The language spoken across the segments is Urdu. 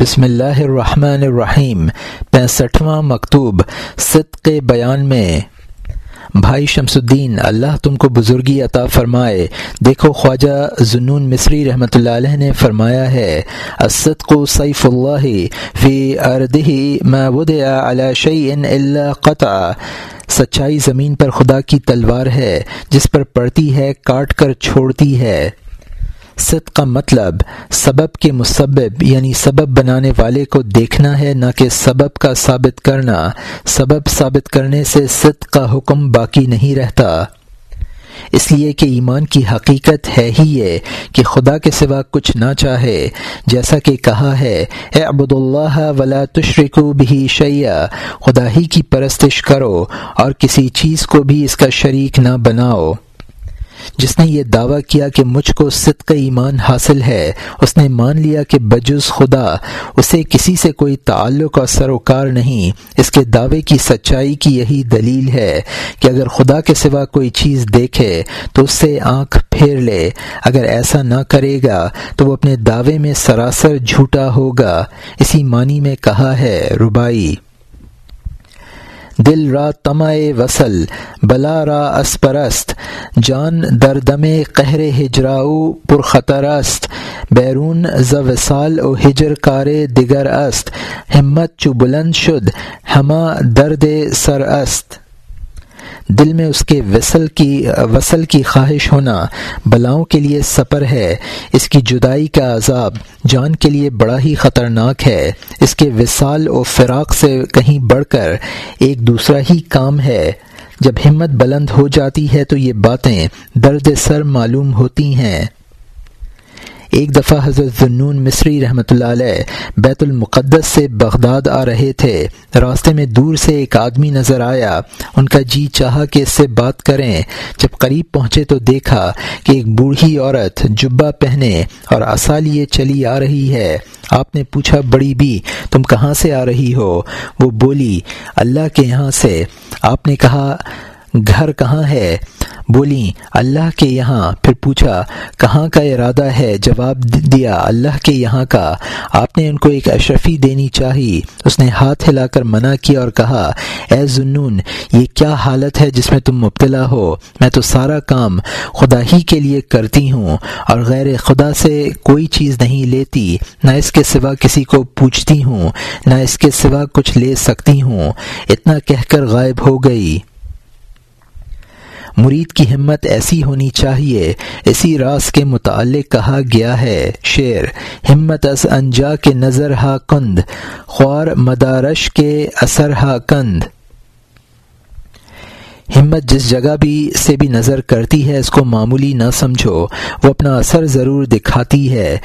بسم اللہ الرحمن الرحیم، پینسٹھواں مکتوب، صدق بیان میں۔ بھائی شمس الدین اللہ تم کو بزرگی عطا فرمائے۔ دیکھو خواجہ زنون مصری رحمۃ اللہ علیہ نے فرمایا ہے اسد کو سیف اللہ فی اردہ ما ودع علی شیء الا قطع۔ سچائی زمین پر خدا کی تلوار ہے، جس پر پڑتی ہے، کاٹ کر چھوڑتی ہے۔ صد کا مطلب سبب کے مسبب یعنی سبب بنانے والے کو دیکھنا ہے، نہ کہ سبب کا ثابت کرنا۔ سبب ثابت کرنے سے صد کا حکم باقی نہیں رہتا۔ اس لیے کہ ایمان کی حقیقت ہے ہی یہ کہ خدا کے سوا کچھ نہ چاہے۔ جیسا کہ کہا ہے اے ابود اللہ ولا تشرکو بھی شیا خدا ہی کی پرستش کرو اور کسی چیز کو بھی اس کا شریک نہ بناؤ۔ جس نے یہ دعویٰ کیا کہ مجھ کو صدق ایمان حاصل ہے، اس نے مان لیا کہ بجز خدا، اسے کسی سے کوئی تعلق اور سروکار نہیں۔ اس کے دعوے کی سچائی کی یہی دلیل ہے کہ اگر خدا کے سوا کوئی چیز دیکھے تو اس سے آنکھ پھیر لے۔ اگر ایسا نہ کرے گا تو وہ اپنے دعوے میں سراسر جھوٹا ہوگا۔ اسی معنی میں کہا ہے ربائی دل را تمع وصل، بلا را اسپرست، جان دردم قہر ہجراؤ پرخطر است، بیرون ز وصال و ہجر کار دیگر است، ہمت چو بلند شد ہما درد سر است۔ دل میں اس کے وصل کی وصل کی خواہش ہونا بلاؤں کے لیے سپر ہے۔ اس کی جدائی کا عذاب جان کے لیے بڑا ہی خطرناک ہے۔ اس کے وصال و فراق سے کہیں بڑھ کر ایک دوسرا ہی کام ہے۔ جب ہمت بلند ہو جاتی ہے تو یہ باتیں درد سر معلوم ہوتی ہیں۔ ایک دفعہ حضرت ذنون مصری رحمۃ اللہ علیہ بیت المقدس سے بغداد آ رہے تھے۔ راستے میں دور سے ایک آدمی نظر آیا۔ ان کا جی چاہا کہ اس سے بات کریں۔ جب قریب پہنچے تو دیکھا کہ ایک بوڑھی عورت جبا پہنے اور اصا لیے چلی آ رہی ہے۔ آپ نے پوچھا، بڑی بھی تم کہاں سے آ رہی ہو؟ وہ بولی، اللہ کے یہاں سے۔ آپ نے کہا گھر کہاں ہے؟ بولی، اللہ کے یہاں۔ پھر پوچھا، کہاں کا ارادہ ہے؟ جواب دیا، اللہ کے یہاں کا۔ آپ نے ان کو ایک اشرفی دینی چاہی۔ اس نے ہاتھ ہلا کر منع کیا اور کہا، اے زنون، یہ کیا حالت ہے جس میں تم مبتلا ہو؟ میں تو سارا کام خدا ہی کے لیے کرتی ہوں اور غیر خدا سے کوئی چیز نہیں لیتی۔ نہ اس کے سوا کسی کو پوچھتی ہوں، نہ اس کے سوا کچھ لے سکتی ہوں۔ اتنا کہہ کر غائب ہو گئی۔ مرید کی ہمت ایسی ہونی چاہیے، اسی راز کے متعلق کہا گیا ہے۔ شعر، ہمت از انجا کے نظر ہا کند، خوار مدارش کے اثر ہا کند۔ ہمت جس جگہ بھی سے بھی نظر کرتی ہے، اس کو معمولی نہ سمجھو، وہ اپنا اثر ضرور دکھاتی ہے۔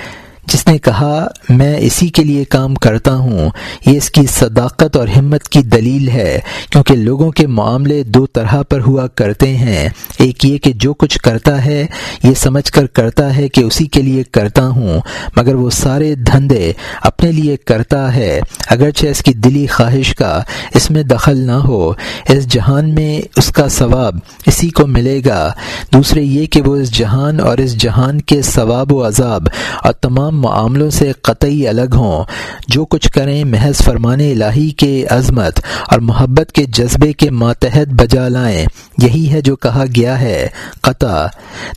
جس نے کہا، میں اسی کے لیے کام کرتا ہوں۔ یہ اس کی صداقت اور ہمت کی دلیل ہے، کیونکہ لوگوں کے معاملے دو طرح پر ہوا کرتے ہیں۔ ایک یہ کہ جو کچھ کرتا ہے، یہ سمجھ کر کرتا ہے کہ اسی کے لیے کرتا ہوں، مگر وہ سارے دھندے اپنے لیے کرتا ہے۔ اگرچہ اس کی دلی خواہش کا اس میں دخل نہ ہو، اس جہان میں اس کا ثواب اسی کو ملے گا۔ دوسرے یہ کہ وہ اس جہان اور اس جہان کے ثواب و عذاب اور تمام معاملوں سے قطعی الگ ہوں۔ جو کچھ کریں محض فرمان الہی کے عظمت اور محبت کے جذبے کے ماتحت بجا لائیں۔ یہی ہے جو کہا گیا ہے۔ قطع۔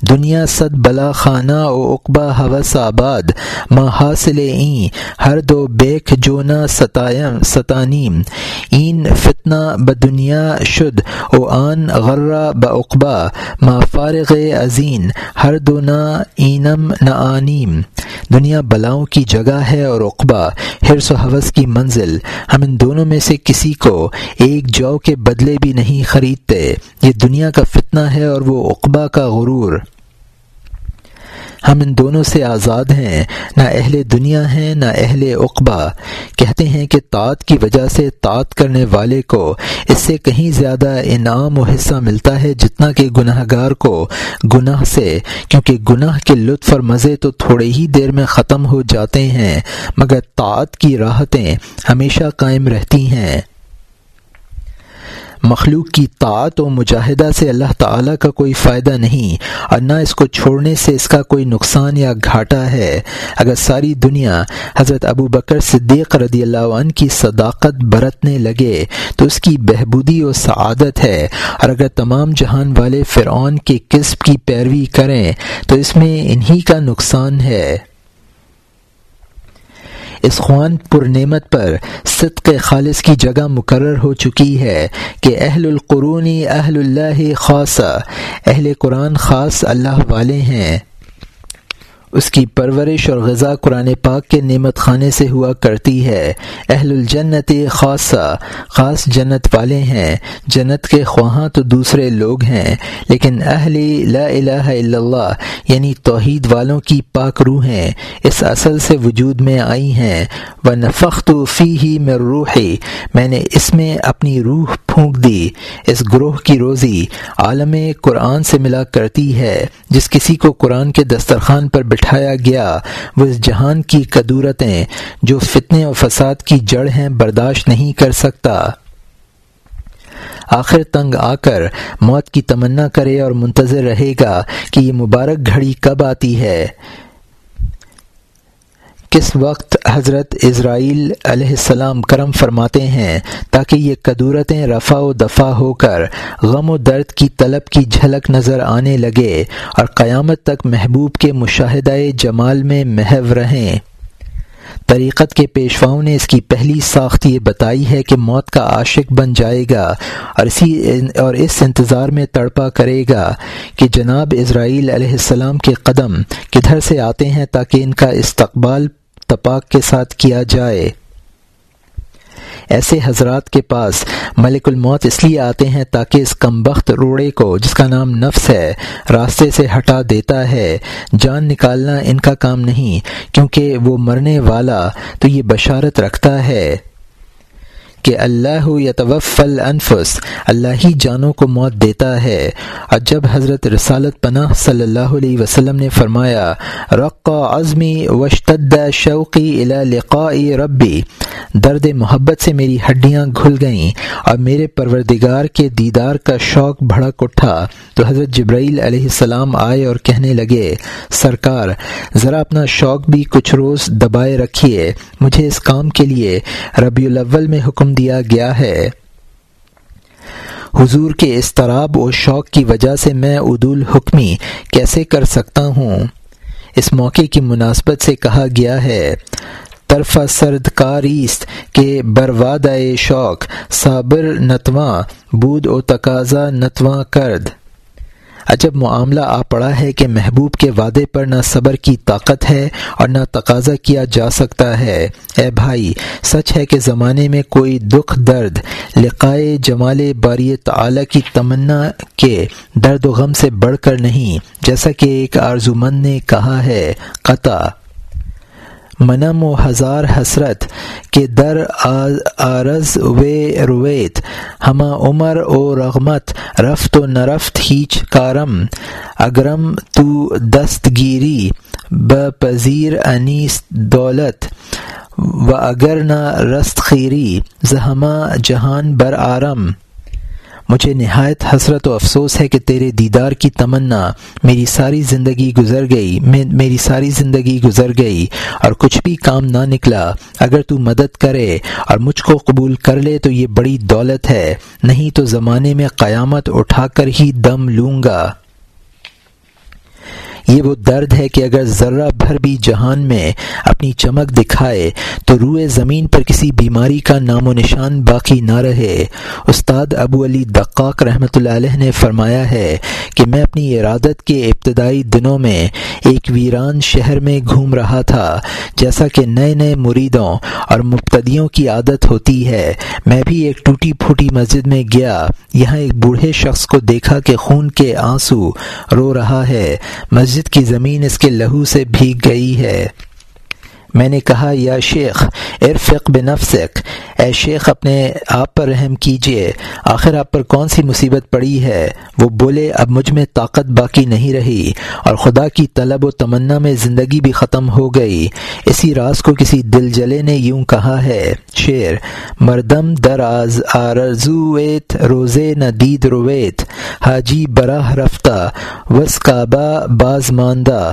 دنیا صد بلا خانہ او اقبا حوث آباد۔ ما حاصل این۔ ہر دو بیک جونا ستایم ستانیم۔ این فتنہ بدنیا شد او آن غرہ بقبا ما فارغ عظیم۔ ہر دو نا اینم نعانیم دنیا بلاؤں کی جگہ ہے اور اقبا حرص و حوث کی منزل۔ ہم ان دونوں میں سے کسی کو ایک جو کے بدلے بھی نہیں خریدتے۔ یہ دنیا کا فتنہ ہے اور وہ اقبا کا غرور۔ ہم ان دونوں سے آزاد ہیں، نہ اہل دنیا ہیں، نہ اہل اقبا کہتے ہیں کہ طاط کی وجہ سے طاط کرنے والے کو اس سے کہیں زیادہ انعام و حصہ ملتا ہے جتنا کہ گناہ گار کو۔ گناہ سے، کیونکہ گناہ کے لطف اور مزے تو تھوڑے ہی دیر میں ختم ہو جاتے ہیں، مگر طاط کی راحتیں ہمیشہ قائم رہتی ہیں۔ مخلوق کی طاعت و مجاہدہ سے اللہ تعالیٰ کا کوئی فائدہ نہیں اور نہ اس کو چھوڑنے سے اس کا کوئی نقصان یا گھاٹا ہے۔ اگر ساری دنیا حضرت ابو بکر صدیق رضی اللہ عنہ کی صداقت برتنے لگے تو اس کی بہبودی و سعادت ہے۔ اور اگر تمام جہان والے فرعون کے قسم کی پیروی کریں تو اس میں انہی کا نقصان ہے۔ اس خوان پر نعمت پر صدق خالص کی جگہ مقرر ہو چکی ہے کہ اہل القرونی اہل اللہ خاصہ، اہل قرآن خاص اللہ والے ہیں۔ اس کی پرورش اور غذا قرآن پاک کے نعمت خانے سے ہوا کرتی ہے۔ اہل الجنت خاصہ، خاص جنت والے ہیں۔ جنت کے خواہاں تو دوسرے لوگ ہیں، لیکن اہل لا الہ الا اللہ یعنی توحید والوں کی پاک روحیں اس اصل سے وجود میں آئی ہیں۔ و نفخت فی ہی میں روحی میں نے اس میں اپنی روح پھونک دی۔ اس گروہ کی روزی عالم قرآن سے ملا کرتی ہے، جس کسی کو قرآن کے دسترخوان پر اٹھایا گیا۔ وہ اس جہان کی قدورتیں جو فتنے اور فساد کی جڑ ہیں برداشت نہیں کر سکتا۔ آخر تنگ آ کر موت کی تمنا کرے اور منتظر رہے گا کہ یہ مبارک گھڑی کب آتی ہے۔ کس وقت حضرت اسرائیل علیہ السلام کرم فرماتے ہیں تاکہ یہ قدورتیں رفع و دفع ہو کر غم و درد کی طلب کی جھلک نظر آنے لگے اور قیامت تک محبوب کے مشاہدہ جمال میں محو رہیں۔ طریقت کے پیشواؤں نے اس کی پہلی ساخت یہ بتائی ہے کہ موت کا عاشق بن جائے گا اور اسی اور اس انتظار میں تڑپا کرے گا کہ جناب اسرائیل علیہ السلام کے قدم کدھر سے آتے ہیں تاکہ ان کا استقبال تپاک کے ساتھ کیا جائے۔ ایسے حضرات کے پاس ملک الموت اس لیے آتے ہیں تاکہ اس کمبخت روڑے کو، جس کا نام نفس ہے، راستے سے ہٹا دیتا ہے۔ جان نکالنا ان کا کام نہیں، کیونکہ وہ مرنے والا تو یہ بشارت رکھتا ہے۔ کہ اللہ یتوفل انفس، اللہ ہی جانوں کو موت دیتا ہے۔ اور جب حضرت رسالت پناہ صلی اللہ علیہ وسلم نے فرمایا، رق عزمی وشتد شوقی الا لقائی ربی، درد محبت سے میری ہڈیاں گھل گئیں اور میرے پروردگار کے دیدار کا شوق بھڑک اٹھا۔ تو حضرت جبرائیل علیہ السلام آئے اور کہنے لگے، سرکار، ذرا اپنا شوق بھی کچھ روز دبائے رکھیے، مجھے اس کام کے لیے ربیع الاول میں حکم دیا گیا ہے۔ حضور کے استراب اور شوق کی وجہ سے میں عدول حکمی کیسے کر سکتا ہوں؟ اس موقع کی مناسبت سے کہا گیا ہے طرف سرد کاریست کے برواد شوق، صابر نتواں، بود و تقاضا نتواں کرد۔ عجب معاملہ آ پڑا ہے کہ محبوب کے وعدے پر نہ صبر کی طاقت ہے اور نہ تقاضا کیا جا سکتا ہے۔ اے بھائی، سچ ہے کہ زمانے میں کوئی دکھ درد لقائے جمال باری تعالی کی تمنا کے درد و غم سے بڑھ کر نہیں، جیسا کہ ایک آرزومند نے کہا ہے، قطع۔ منم و ہزار حسرت کے در آرز وے رویت، ہما عمر و رغمت، رفت و نرفت ہیچ کارم، اگرم تو دستگیری، بپذیر انیس دولت، و اگر نہ رست خیری زہما جہان بر آرم۔ مجھے نہایت حسرت و افسوس ہے کہ تیرے دیدار کی تمنا میری ساری زندگی گزر گئی میری ساری زندگی گزر گئی اور کچھ بھی کام نہ نکلا۔ اگر تو مدد کرے اور مجھ کو قبول کر لے تو یہ بڑی دولت ہے، نہیں تو زمانے میں قیامت اٹھا کر ہی دم لوں گا۔ یہ وہ درد ہے کہ اگر ذرہ بھر بھی جہان میں اپنی چمک دکھائے تو روئے زمین پر کسی بیماری کا نام و نشان باقی نہ رہے۔ استاد ابو علی دقاق رحمۃ اللہ علیہ نے فرمایا ہے کہ میں اپنی ارادت کے ابتدائی دنوں میں ایک ویران شہر میں گھوم رہا تھا۔ جیسا کہ نئے نئے مریدوں اور مبتدیوں کی عادت ہوتی ہے، میں بھی ایک ٹوٹی پھوٹی مسجد میں گیا۔ یہاں ایک بوڑھے شخص کو دیکھا کہ خون کے آنسو رو رہا ہے۔ مسجد مسجد کی زمین اس کے لہو سے بھیگ گئی ہے۔ میں نے کہا، یا شیخ، ارفق بنفسک۔ اے شیخ، اپنے آپ پر رحم کیجیے آخر آپ پر کون سی مصیبت پڑی ہے؟ وہ بولے، اب مجھ میں طاقت باقی نہیں رہی اور خدا کی طلب و تمنا میں زندگی بھی ختم ہو گئی۔ اسی راز کو کسی دل جلے نے یوں کہا ہے۔ شعر، مردم دراز آرزویت، روزے نہ دید رویت، حاجی براہ رفتہ، وس کعبہ باز ماندہ۔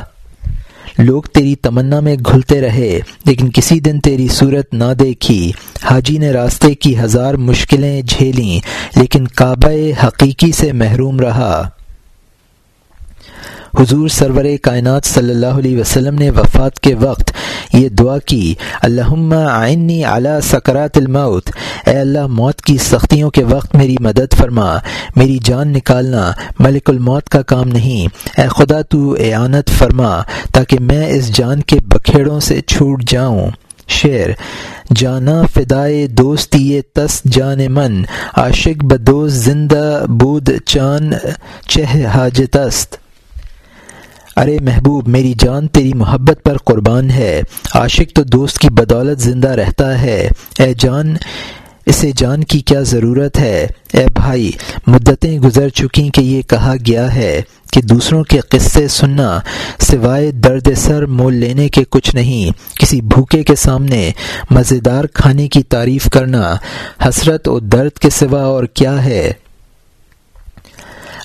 لوگ تیری تمنا میں گھلتے رہے، لیکن کسی دن تیری صورت نہ دیکھی۔ حاجی نے راستے کی ہزار مشکلیں جھیلیں، لیکن کعبہ حقیقی سے محروم رہا۔ حضور سرور کائنات صلی اللہ علیہ وسلم نے وفات کے وقت یہ دعا کی اللہ آئنی اعلیٰ سکرات الموت اے اللہ، موت کی سختیوں کے وقت میری مدد فرما، میری جان نکالنا ملک الموت کا کام نہیں۔ اے خدا، تو اعانت فرما تاکہ میں اس جان کے بکھیڑوں سے چھوٹ جاؤں۔ شعر جانا فدائے دوستی تس جان من، عاشق بدوست زندہ بود چان، چہ حاجتست ارے محبوب، میری جان تیری محبت پر قربان ہے۔ عاشق تو دوست کی بدولت زندہ رہتا ہے۔ اے جان، اسے جان کی کیا ضرورت ہے؟ اے بھائی، مدتیں گزر چکی کہ یہ کہا گیا ہے کہ دوسروں کے قصے سننا سوائے درد سر مول لینے کے کچھ نہیں۔ کسی بھوکے کے سامنے مزیدار کھانے کی تعریف کرنا، حسرت اور درد کے سوا اور کیا ہے؟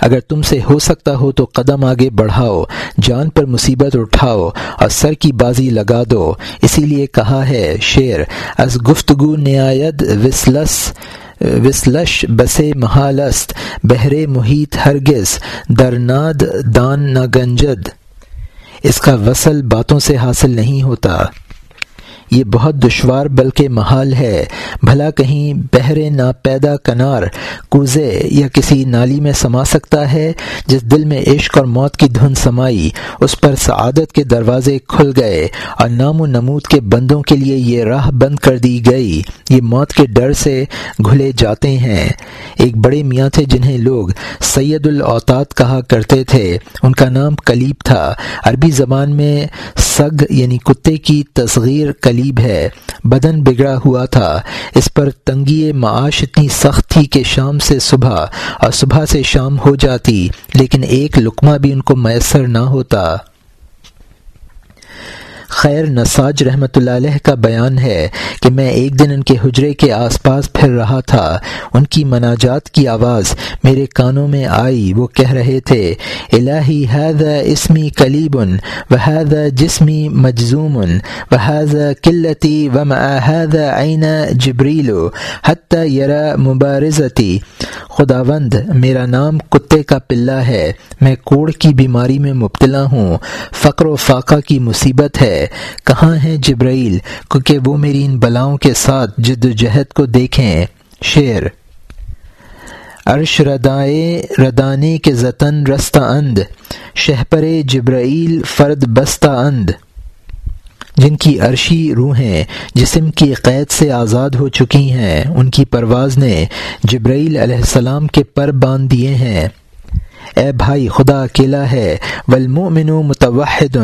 اگر تم سے ہو سکتا ہو تو قدم آگے بڑھاؤ، جان پر مصیبت اٹھاؤ اور سر کی بازی لگا دو۔ اسی لیے کہا ہے شعر، از گفتگو نیاید وسلس وسلش بسے محالست بحر محیط ہرگز درناد دان نہ گنجد۔ اس کا وصل باتوں سے حاصل نہیں ہوتا۔ یہ بہت دشوار بلکہ محال ہے۔ بھلا کہیں بحر نا پیدا کنار کوزے یا کسی نالی میں سما سکتا ہے جس دل میں عشق اور موت کی دھن سمائی اس پر سعادت کے دروازے کھل گئے اور نام و نمود کے بندوں کے لیے یہ راہ بند کر دی گئی۔ یہ موت کے ڈر سے گھلے جاتے ہیں۔ ایک بڑے میاں تھے جنہیں لوگ سید الاوتاد کہا کرتے تھے۔ ان کا نام کلیب تھا۔ عربی زبان میں سگ یعنی کتے کی تصغیر کلیب صلیب ہے۔ بدن بگڑا ہوا تھا۔ اس پر تنگی معاش اتنی سخت تھی کہ شام سے صبح اور صبح سے شام ہو جاتی، لیکن ایک لقمہ بھی ان کو میسر نہ ہوتا۔ خیر نساج رحمۃ اللہ علیہ کا بیان ہے کہ میں ایک دن ان کے حجرے کے آس پاس پھر رہا تھا۔ ان کی مناجات کی آواز میرے کانوں میں آئی، وہ کہہ رہے تھے، الہی حید اسمی کلیب و حید جسمی مجزوم و حید قلتی و محد عین جبریل حت یرا مبارزتی۔ خداوند، میرا نام کتے کا پلہ ہے، میں کوڑ کی بیماری میں مبتلا ہوں، فقر و فاقہ کی مصیبت ہے۔ کہاں ہیں جبرائیل کیونکہ وہ میری ان بلاؤں کے ساتھ جد و جہد کو دیکھیں۔ شعر عرش ردائے ردانے کے زتن رستہ اند، شہپر جبرائیل فرد بستہ اند۔ جن کی عرشی روحیں جسم کی قید سے آزاد ہو چکی ہیں، ان کی پرواز نے جبرائیل علیہ السلام کے پر باندھ دیے ہیں۔ اے بھائی، خدا اکیلا ہے۔ والمؤمن متوحد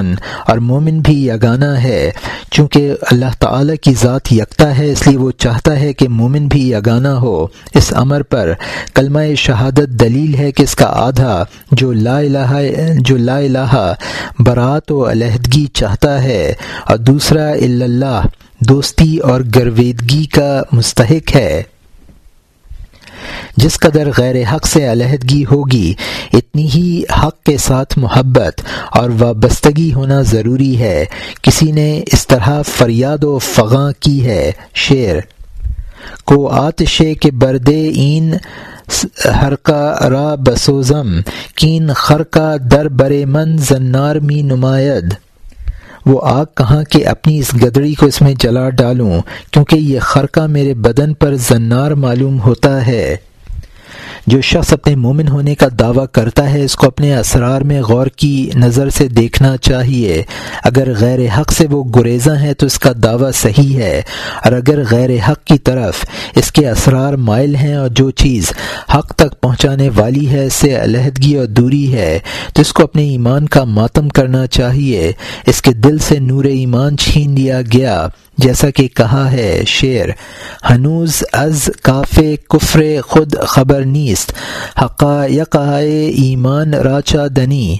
اور مومن بھی یگانہ ہے۔ چونکہ اللہ تعالی کی ذات یکتا ہے، اس لیے وہ چاہتا ہے کہ مومن بھی یگانہ ہو۔ اس امر پر کلمہ شہادت دلیل ہے کہ اس کا آدھا، جو لا الہ جو لا الہ برات و علیحدگی چاہتا ہے، اور دوسرا اللہ، دوستی اور گرویدگی کا مستحق ہے۔ جس قدر غیر حق سے علیحدگی ہوگی، اتنی ہی حق کے ساتھ محبت اور وابستگی ہونا ضروری ہے۔ کسی نے اس طرح فریاد و فغاں کی ہے۔ شعر کو آتشے کے بردے این ہرکا را بسوزم، کین خرکا در برے من زنار می نمایت وہ آگ کہاں کہ اپنی اس گدڑی کو اس میں جلا ڈالوں، کیونکہ یہ خرقہ میرے بدن پر زنار معلوم ہوتا ہے۔ جو شخص اپنے مومن ہونے کا دعویٰ کرتا ہے، اس کو اپنے اسرار میں غور کی نظر سے دیکھنا چاہیے۔ اگر غیر حق سے وہ گریزاں ہیں تو اس کا دعویٰ صحیح ہے۔ اور اگر غیر حق کی طرف اس کے اسرار مائل ہیں اور جو چیز حق تک پہنچانے والی ہے، اس سے علیحدگی اور دوری ہے، تو اس کو اپنے ایمان کا ماتم کرنا چاہیے۔ اس کے دل سے نور ایمان چھین لیا گیا۔ جیسا کہ کہا ہے شعر، ہنوز از کاف کفر خود خبر نیست، حقائق ایمان راچا دنی۔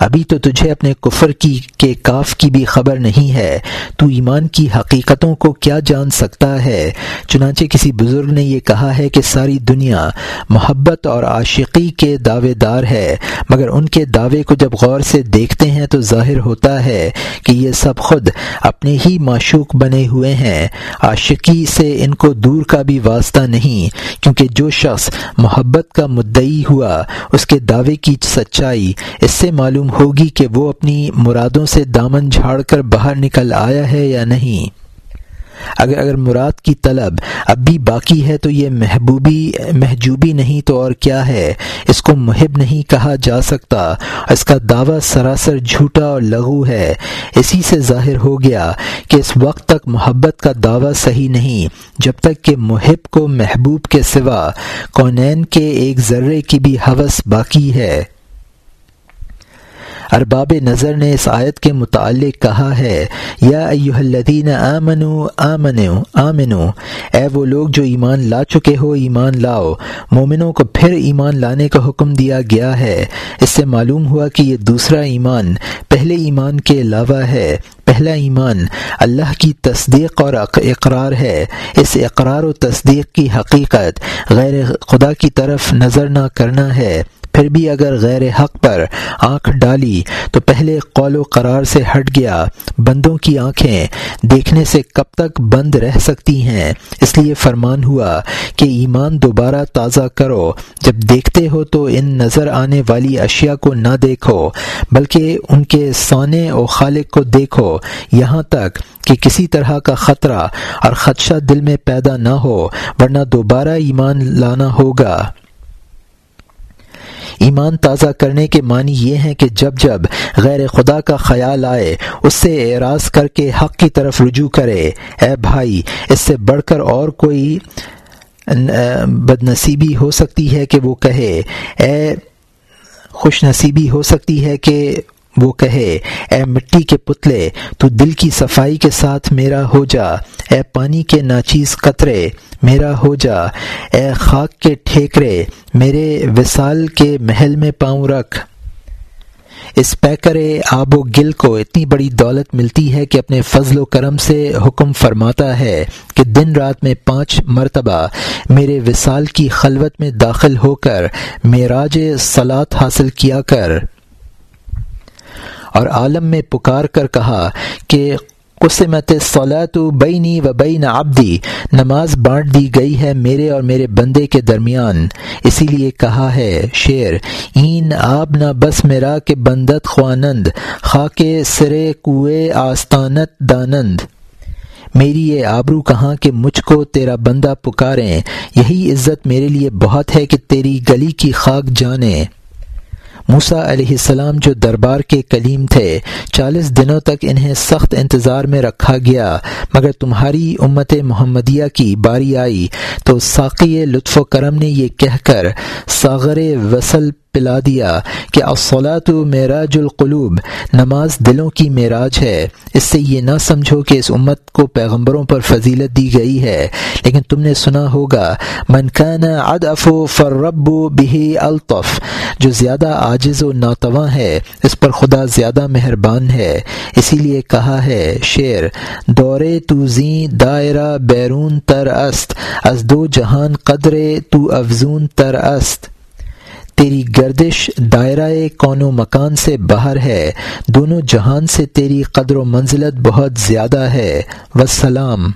ابھی تو تجھے اپنے کفر کی کے کاف کی بھی خبر نہیں ہے۔ تو ایمان کی حقیقتوں کو کیا جان سکتا ہے؟ چنانچہ کسی بزرگ نے یہ کہا ہے کہ ساری دنیا محبت اور عاشقی کے دعوے دار ہے، مگر ان کے دعوے کو جب غور سے دیکھتے ہیں تو ظاہر ہوتا ہے کہ یہ سب خود اپنے ہی معشوق بنے ہوئے ہیں۔ عاشقی سے ان کو دور کا بھی واسطہ نہیں، کیونکہ جو شخص محبت کا مدعی ہوا، اس کے دعوے کی سچائی، اس سے معلوم ہوگی کہ وہ اپنی مرادوں سے دامن جھاڑ کر باہر نکل آیا ہے یا نہیں؟ اگر اگر مراد کی طلب اب بھی باقی ہے تو یہ محبوبی، محجوبی نہیں تو اور کیا ہے؟ اس کو محب نہیں کہا جا سکتا۔ اس کا دعویٰ سراسر جھوٹا اور لغو ہے۔ اسی سے ظاہر ہو گیا کہ اس وقت تک محبت کا دعویٰ صحیح نہیں، جب تک کہ محب کو محبوب کے سوا کونین کے ایک ذرے کی بھی حوث باقی ہے۔ ارباب نظر نے اس آیت کے متعلق کہا ہے، یا ایوہ الذین آمنو آمنو آمنو، اے وہ لوگ جو ایمان لا چکے ہو، ایمان لاؤ۔ مومنوں کو پھر ایمان لانے کا حکم دیا گیا ہے۔ اس سے معلوم ہوا کہ یہ دوسرا ایمان پہلے ایمان کے علاوہ ہے۔ پہلا ایمان اللہ کی تصدیق اور اقرار ہے۔ اس اقرار و تصدیق کی حقیقت غیر خدا کی طرف نظر نہ کرنا ہے۔ پھر بھی اگر غیر حق پر آنکھ ڈالی تو پہلے قول و قرار سے ہٹ گیا۔ بندوں کی آنکھیں دیکھنے سے کب تک بند رہ سکتی ہیں؟ اس لیے فرمان ہوا کہ ایمان دوبارہ تازہ کرو۔ جب دیکھتے ہو تو ان نظر آنے والی اشیاء کو نہ دیکھو، بلکہ ان کے سونے و خالق کو دیکھو۔ یہاں تک کہ کسی طرح کا خطرہ اور خدشہ دل میں پیدا نہ ہو، ورنہ دوبارہ ایمان لانا ہوگا۔ ایمان تازہ کرنے کے معنی یہ ہیں کہ جب جب غیر خدا کا خیال آئے، اس سے اعراض کر کے حق کی طرف رجوع کرے۔ اے بھائی، اس سے بڑھ کر اور کوئی بد نصیبی ہو سکتی ہے کہ وہ کہے۔ اے، خوش نصیبی ہو سکتی ہے کہ وہ کہے، اے مٹی کے پتلے، تو دل کی صفائی کے ساتھ میرا ہو جا۔ اے پانی کے ناچیز قطرے، میرا ہو جا۔ اے خاک کے ٹھیکرے، میرے وصال کے محل میں پاؤں رکھ۔ اس پیکر آب و گل کو اتنی بڑی دولت ملتی ہے کہ اپنے فضل و کرم سے حکم فرماتا ہے کہ دن رات میں پانچ مرتبہ میرے وصال کی خلوت میں داخل ہو کر معراج سلاد حاصل کیا کر۔ اور عالم میں پکار کر کہا کہ قسمت صلاۃ بینی و بین آبدی نماز بانٹ دی گئی ہے میرے اور میرے بندے کے درمیان۔ اسی لیے کہا ہے شعر، این آب نہ بس میرا کہ بندت خوانند، خاک سرے کوئے آستانت دانند۔ میری یہ آبرو کہاں کہ مجھ کو تیرا بندہ پکاریں، یہی عزت میرے لیے بہت ہے کہ تیری گلی کی خاک جانیں۔ موسا علیہ السلام جو دربار کے کلیم تھے، چالیس دنوں تک انہیں سخت انتظار میں رکھا گیا، مگر تمہاری امت محمدیہ کی باری آئی۔ تو ساقی لطف و کرم نے یہ کہہ کر ساغر وصل پلا دیا کہ اصلاۃ معراج القلوب، نماز دلوں کی معراج ہے۔ اس سے یہ نہ سمجھو کہ اس امت کو پیغمبروں پر فضیلت دی گئی ہے۔ لیکن تم نے سنا ہوگا منکان ادف و فرب بہی الطف، جو زیادہ عاجز و ناتواں ہے، اس پر خدا زیادہ مہربان ہے۔ اسی لیے کہا ہے شعر، دورے تو زیں دائرہ بیرون تر است، از دو جہان قدرے تو افزون تر است۔ تیری گردش دائرہ کون و مکان سے باہر ہے، دونوں جہان سے تیری قدر و منزلت بہت زیادہ ہے۔ وسلام۔